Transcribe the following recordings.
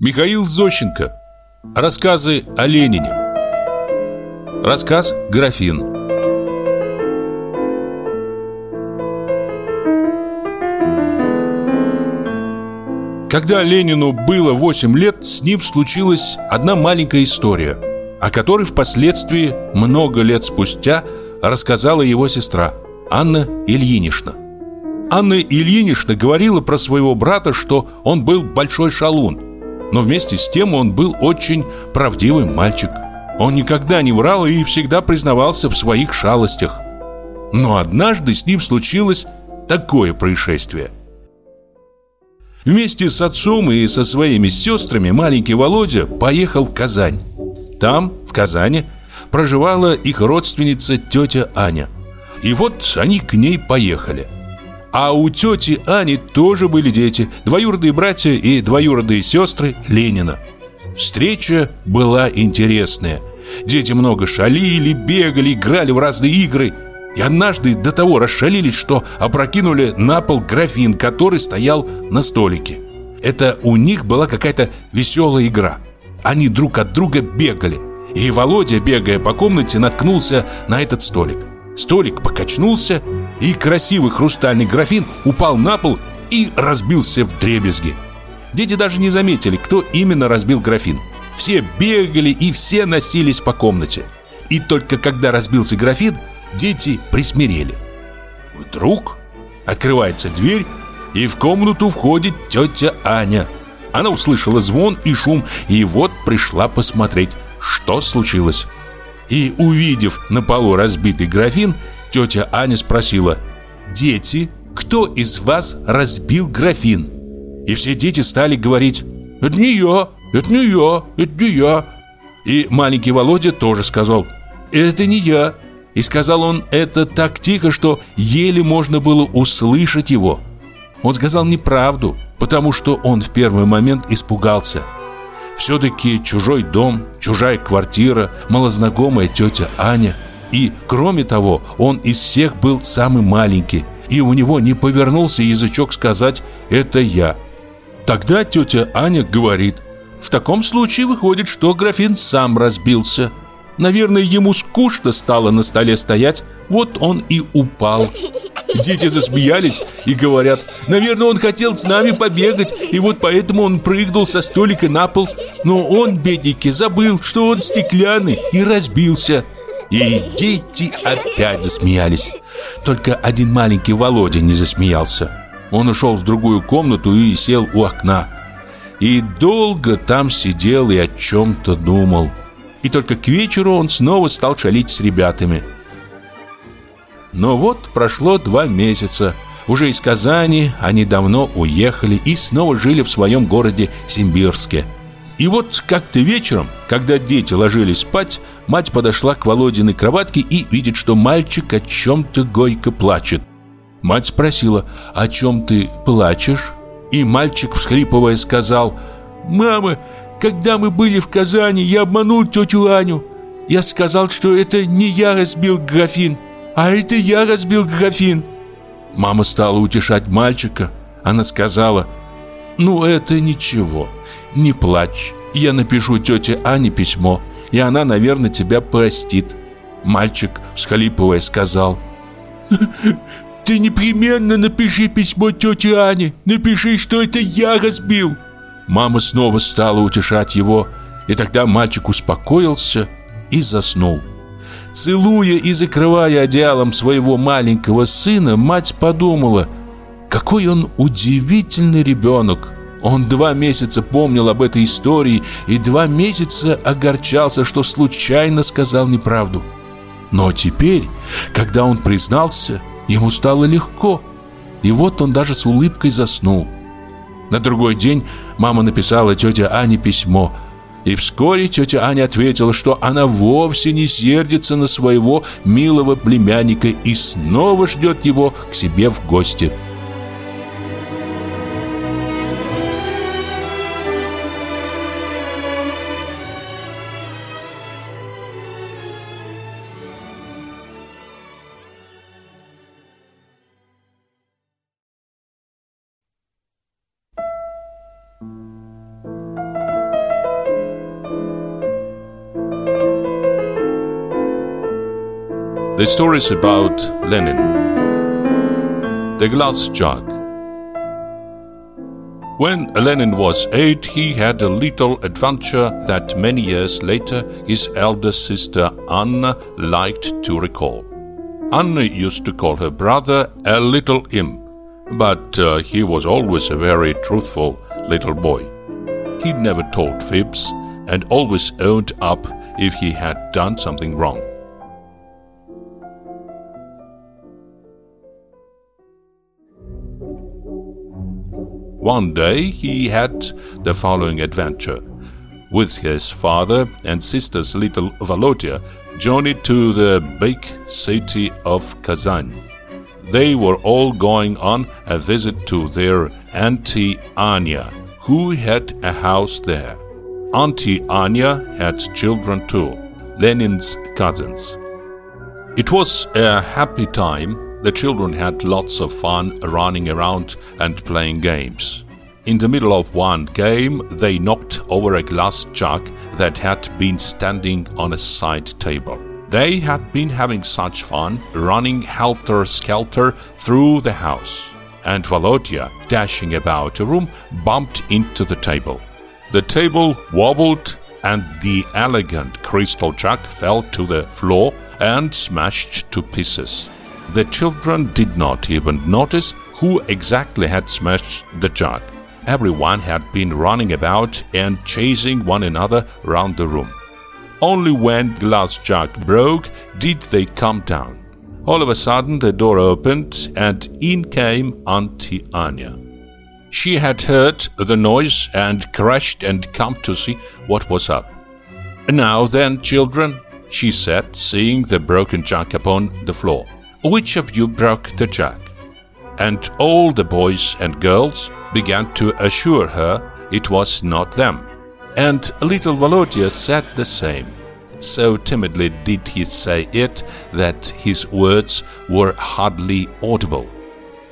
Михаил Зощенко. Рассказы о Ленине. Рассказ «Графин». Когда Ленину было 8 лет, с ним случилась одна маленькая история, о которой впоследствии, много лет спустя, рассказала его сестра Анна Ильинична. Анна Ильинична говорила про своего брата, что он был большой шалун. Но вместе с тем он был очень правдивый мальчик. Он никогда не врал и всегда признавался в своих шалостях. Но однажды с ним случилось такое происшествие. Вместе с отцом и со своими сестрами маленький Володя поехал в Казань. Там, в Казани, проживала их родственница тетя Аня. И вот они к ней поехали. А у тети Ани тоже были дети, двоюродные братья и двоюродные сестры Ленина. Встреча была интересная. Дети много шалили, бегали, играли в разные игры. И однажды до того расшалились, что опрокинули на пол графин, который стоял на столике. Это у них была какая-то веселая игра. Они друг от друга бегали. И Володя, бегая по комнате, наткнулся на этот столик. Столик покачнулся, и красивый хрустальный графин упал на пол и разбился в дребезги. Дети даже не заметили, кто именно разбил графин. Все бегали и все носились по комнате. И только когда разбился графин, дети присмирели. Вдруг открывается дверь, и в комнату входит тетя Аня. Она услышала звон и шум, и вот пришла посмотреть, что случилось. И увидев на полу разбитый графин, тетя Аня спросила «Дети, кто из вас разбил графин?» И все дети стали говорить «Это не я, это не я, это не я». И маленький Володя тоже сказал «Это не я». И сказал он это так тихо, что еле можно было услышать его. Он сказал неправду, потому что он в первый момент испугался. Все-таки чужой дом, чужая квартира, малознакомая тетя Аня – и, кроме того, он из всех был самый маленький, и у него не повернулся язычок сказать «это я». Тогда тетя Аня говорит «В таком случае выходит, что графин сам разбился». Наверное, ему скучно стало на столе стоять, вот он и упал. Дети засмеялись и говорят, наверное, он хотел с нами побегать, и вот поэтому он прыгнул со столика на пол. Но он, бедненький, забыл, что он стеклянный и разбился. И дети опять засмеялись. Только один маленький Володя не засмеялся. Он ушел в другую комнату и сел у окна. И долго там сидел и о чем-то думал. И только к вечеру он снова стал шалить с ребятами. Но вот прошло два месяца. Уже из Казани они давно уехали и снова жили в своем городе Симбирске. И вот как-то вечером, когда дети ложились спать, мать подошла к Володиной кроватке и видит, что мальчик о чем-то горько плачет. Мать спросила, о чем ты плачешь? И мальчик, всхлипывая, сказал, «Мама, когда мы были в Казани, я обманул тетю Аню. Я сказал, что это не я разбил графин, а это я разбил графин». Мама стала утешать мальчика. Она сказала, «Ну, это ничего, не плачь. Я напишу тете Ане письмо, и она, наверное, тебя простит». Мальчик, всхлипывая, сказал, «Ты непременно напиши письмо тете Ане, напиши, что это я разбил». Мама снова стала утешать его, и тогда мальчик успокоился и заснул. Целуя и закрывая одеялом своего маленького сына, мать подумала – какой он удивительный ребенок! Он два месяца помнил об этой истории и два месяца огорчался, что случайно сказал неправду. Но теперь, когда он признался, ему стало легко. И вот он даже с улыбкой заснул. На другой день мама написала тете Ане письмо. И вскоре тетя Аня ответила, что она вовсе не сердится на своего милого племянника и снова ждет его к себе в гости. The story is about Lenin. The glass jug. When Lenin was eight, he had a little adventure that many years later his elder sister Anna liked to recall. Anna used to call her brother a little imp, but uh, he was always a very truthful little boy. He never told fibs and always owned up if he had done something wrong. One day he had the following adventure. With his father and sisters little Volodya journeyed to the big city of Kazan. They were all going on a visit to their Auntie Anya, who had a house there. Auntie Anya had children too, Lenin's cousins. It was a happy time the children had lots of fun running around and playing games. In the middle of one game, they knocked over a glass jug that had been standing on a side table. They had been having such fun running helter-skelter through the house. And Volodya, dashing about the room, bumped into the table. The table wobbled and the elegant crystal jug fell to the floor and smashed to pieces. The children did not even notice who exactly had smashed the jug. Everyone had been running about and chasing one another round the room. Only when glass jug broke did they come down. All of a sudden the door opened and in came Auntie Anya. She had heard the noise and crashed and come to see what was up. Now then, children, she said, seeing the broken jug upon the floor. Which of you broke the jug? And all the boys and girls began to assure her it was not them. And little Volodya said the same. So timidly did he say it that his words were hardly audible.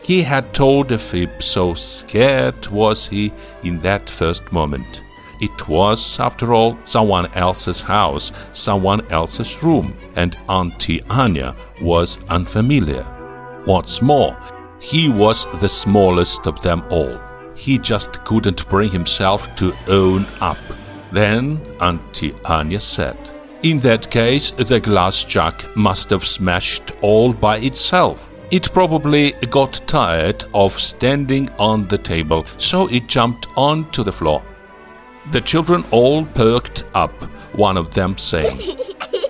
He had told a fib, so scared was he in that first moment. It was, after all, someone else's house, someone else's room, and Auntie Anya was unfamiliar. What's more, he was the smallest of them all. He just couldn't bring himself to own up. Then Auntie Anya said, In that case, the glass jug must have smashed all by itself. It probably got tired of standing on the table, so it jumped onto the floor. The children all perked up, one of them saying,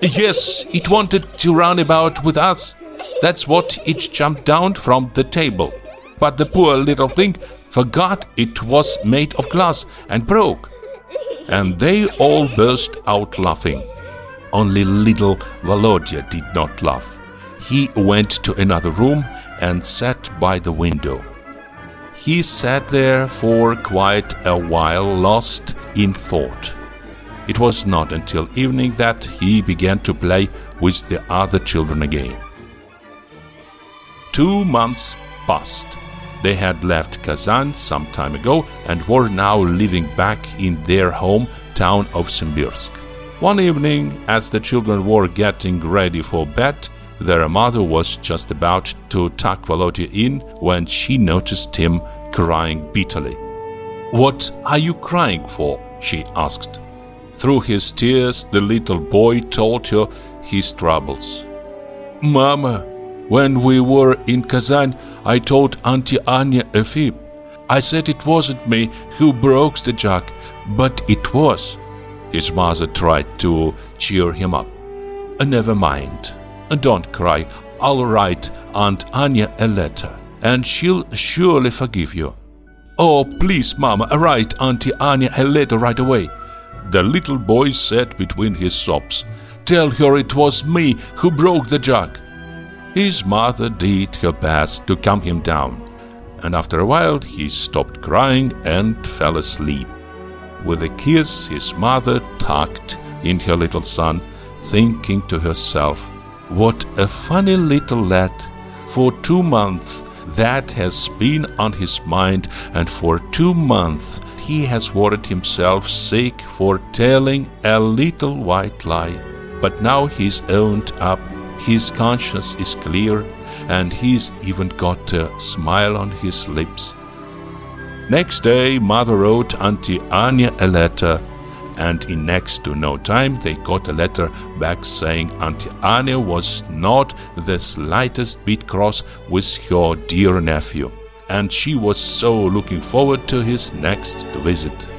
Yes, it wanted to run about with us. That's what it jumped down from the table. But the poor little thing forgot it was made of glass and broke. And they all burst out laughing. Only little Volodya did not laugh. He went to another room and sat by the window. He sat there for quite a while lost in thought. It was not until evening that he began to play with the other children again. Two months passed. They had left Kazan some time ago and were now living back in their home town of Simbirsk. One evening, as the children were getting ready for bed, their mother was just about to tuck Volodya in when she noticed him crying bitterly. What are you crying for? she asked. Through his tears, the little boy told her his troubles. Mama, when we were in Kazan, I told Auntie Anya a. I said it wasn't me who broke the jug, but it was. His mother tried to cheer him up. Never mind. Don't cry. I'll write Aunt Anya a letter, and she'll surely forgive you. Oh, please, Mama, write Auntie Anya a letter right away. The little boy said between his sobs, Tell her it was me who broke the jug. His mother did her best to calm him down, and after a while he stopped crying and fell asleep. With a kiss, his mother tucked in her little son, thinking to herself, What a funny little lad! For two months that has been on his mind, and for two months he has worried himself sick for telling a little white lie. But now he's owned up His conscience is clear, and he's even got a smile on his lips. Next day, mother wrote Auntie Anya a letter, and in next to no time they got a letter back saying Auntie Anya was not the slightest bit cross with her dear nephew, and she was so looking forward to his next visit.